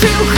to